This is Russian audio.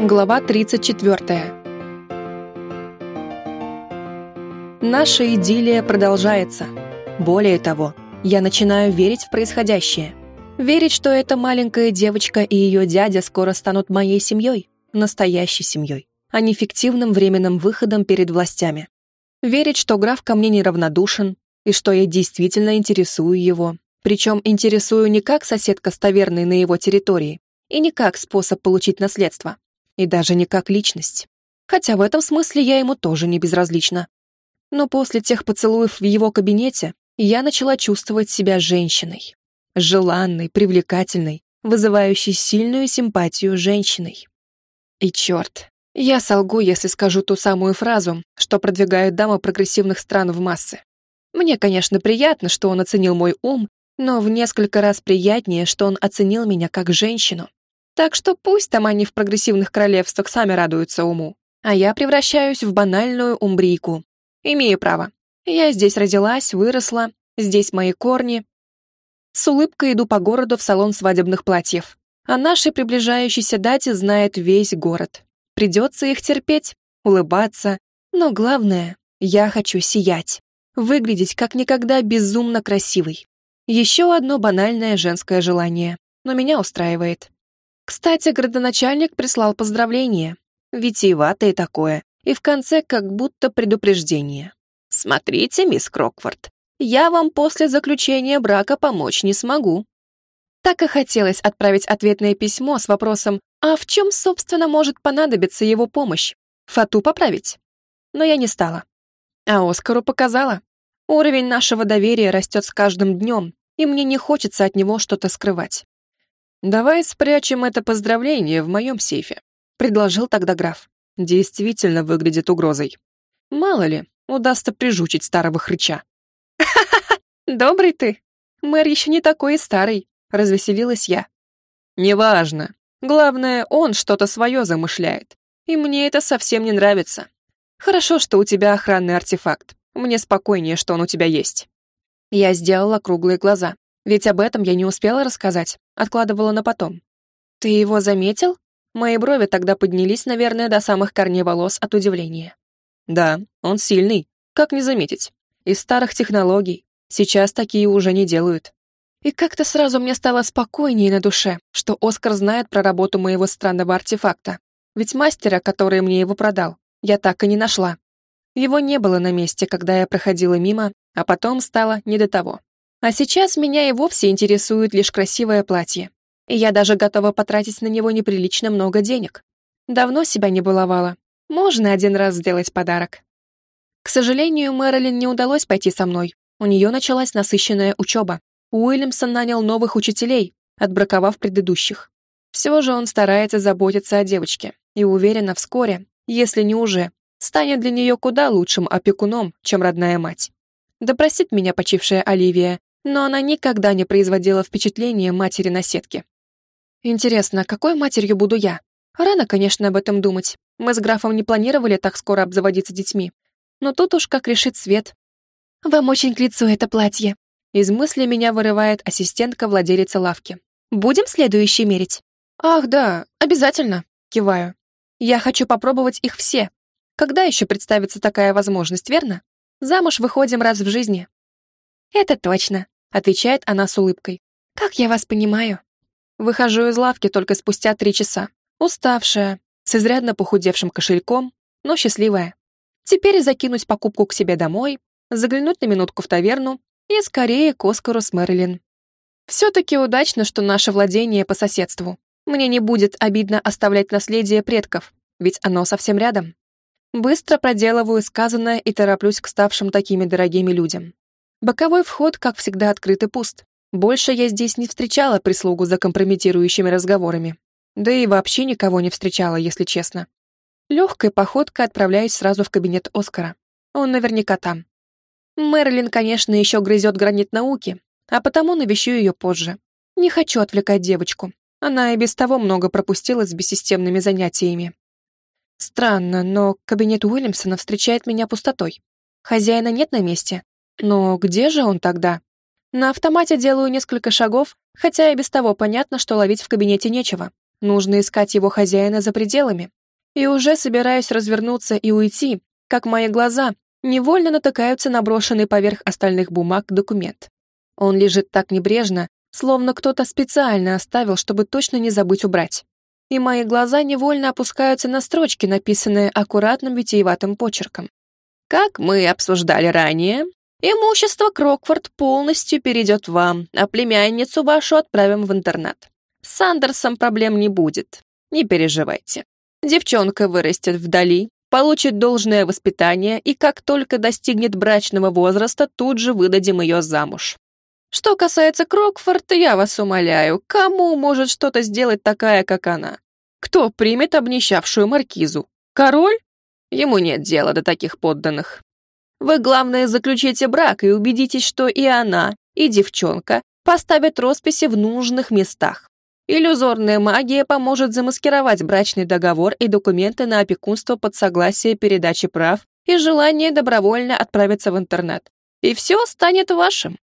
Глава 34. Наша идиллия продолжается. Более того, я начинаю верить в происходящее. Верить, что эта маленькая девочка и ее дядя скоро станут моей семьей, настоящей семьей, а не фиктивным временным выходом перед властями. Верить, что граф ко мне неравнодушен, и что я действительно интересую его. Причем интересую не как соседка с таверной на его территории, и не как способ получить наследство, и даже не как личность. Хотя в этом смысле я ему тоже не безразлична. Но после тех поцелуев в его кабинете я начала чувствовать себя женщиной. Желанной, привлекательной, вызывающей сильную симпатию женщиной. И черт, я солгу, если скажу ту самую фразу, что продвигают дамы прогрессивных стран в массы. Мне, конечно, приятно, что он оценил мой ум, но в несколько раз приятнее, что он оценил меня как женщину. Так что пусть там они в прогрессивных королевствах сами радуются уму, а я превращаюсь в банальную умбрийку. Имею право. Я здесь родилась, выросла, здесь мои корни. С улыбкой иду по городу в салон свадебных платьев. О нашей приближающейся дате знает весь город. Придется их терпеть, улыбаться, но главное, я хочу сиять, выглядеть как никогда безумно красивой. Еще одно банальное женское желание, но меня устраивает. Кстати, градоначальник прислал поздравление. Витиеватое такое. И в конце как будто предупреждение. «Смотрите, мисс Крокфорд, я вам после заключения брака помочь не смогу». Так и хотелось отправить ответное письмо с вопросом «А в чем, собственно, может понадобиться его помощь? Фату поправить?» Но я не стала. А Оскару показала. Уровень нашего доверия растет с каждым днем, и мне не хочется от него что-то скрывать. «Давай спрячем это поздравление в моем сейфе», — предложил тогда граф. «Действительно выглядит угрозой. Мало ли, удастся прижучить старого хрыча». «Ха-ха-ха! Добрый ты! Мэр еще не такой и старый», — развеселилась я. «Неважно. Главное, он что-то свое замышляет. И мне это совсем не нравится. Хорошо, что у тебя охранный артефакт. Мне спокойнее, что он у тебя есть». Я сделала круглые глаза. Ведь об этом я не успела рассказать, откладывала на потом. «Ты его заметил?» Мои брови тогда поднялись, наверное, до самых корней волос от удивления. «Да, он сильный. Как не заметить? Из старых технологий. Сейчас такие уже не делают». И как-то сразу мне стало спокойнее на душе, что Оскар знает про работу моего странного артефакта. Ведь мастера, который мне его продал, я так и не нашла. Его не было на месте, когда я проходила мимо, а потом стало не до того. А сейчас меня и вовсе интересует лишь красивое платье. И я даже готова потратить на него неприлично много денег. Давно себя не баловала. Можно один раз сделать подарок. К сожалению, Мэрилин не удалось пойти со мной. У нее началась насыщенная учеба. Уильямсон нанял новых учителей, отбраковав предыдущих. Все же он старается заботиться о девочке и уверена, вскоре, если не уже, станет для нее куда лучшим опекуном, чем родная мать. Да простит меня почившая Оливия, но она никогда не производила впечатления матери на сетке. Интересно, какой матерью буду я? Рано, конечно, об этом думать. Мы с графом не планировали так скоро обзаводиться детьми. Но тут уж как решит свет. «Вам очень к лицу это платье». Из мысли меня вырывает ассистентка владелицы лавки. «Будем следующий мерить?» «Ах, да, обязательно», — киваю. «Я хочу попробовать их все. Когда еще представится такая возможность, верно? Замуж выходим раз в жизни». «Это точно», отвечает она с улыбкой. «Как я вас понимаю?» Выхожу из лавки только спустя три часа. Уставшая, с изрядно похудевшим кошельком, но счастливая. Теперь закинуть покупку к себе домой, заглянуть на минутку в таверну и скорее к Оскару с Мэрилин. Все-таки удачно, что наше владение по соседству. Мне не будет обидно оставлять наследие предков, ведь оно совсем рядом. Быстро проделываю сказанное и тороплюсь к ставшим такими дорогими людям. Боковой вход, как всегда, открыт и пуст. Больше я здесь не встречала прислугу за компрометирующими разговорами. Да и вообще никого не встречала, если честно. Легкой походкой отправляюсь сразу в кабинет Оскара. Он наверняка там. Мэрилин, конечно, еще грызет гранит науки, а потому навещу ее позже. Не хочу отвлекать девочку. Она и без того много пропустила с бессистемными занятиями. Странно, но кабинет Уильямсона встречает меня пустотой. Хозяина нет на месте, но где же он тогда? На автомате делаю несколько шагов, хотя и без того понятно, что ловить в кабинете нечего. Нужно искать его хозяина за пределами. И уже собираюсь развернуться и уйти, как мои глаза невольно натыкаются на брошенный поверх остальных бумаг документ. Он лежит так небрежно, словно кто-то специально оставил, чтобы точно не забыть убрать. И мои глаза невольно опускаются на строчки, написанные аккуратным витиеватым почерком. Как мы обсуждали ранее, имущество Крокфорд полностью перейдет вам, а племянницу вашу отправим в интернат. С Сандерсом проблем не будет, не переживайте. Девчонка вырастет вдали, получит должное воспитание и как только достигнет брачного возраста, тут же выдадим ее замуж. Что касается Крокфорд, я вас умоляю, кому может что-то сделать такая, как она? Кто примет обнищавшую маркизу? Король? Ему нет дела до таких подданных. Вы, главное, заключите брак и убедитесь, что и она, и девчонка поставят росписи в нужных местах. Иллюзорная магия поможет замаскировать брачный договор и документы на опекунство под согласие передачи прав и желание добровольно отправиться в интернет. И все станет вашим.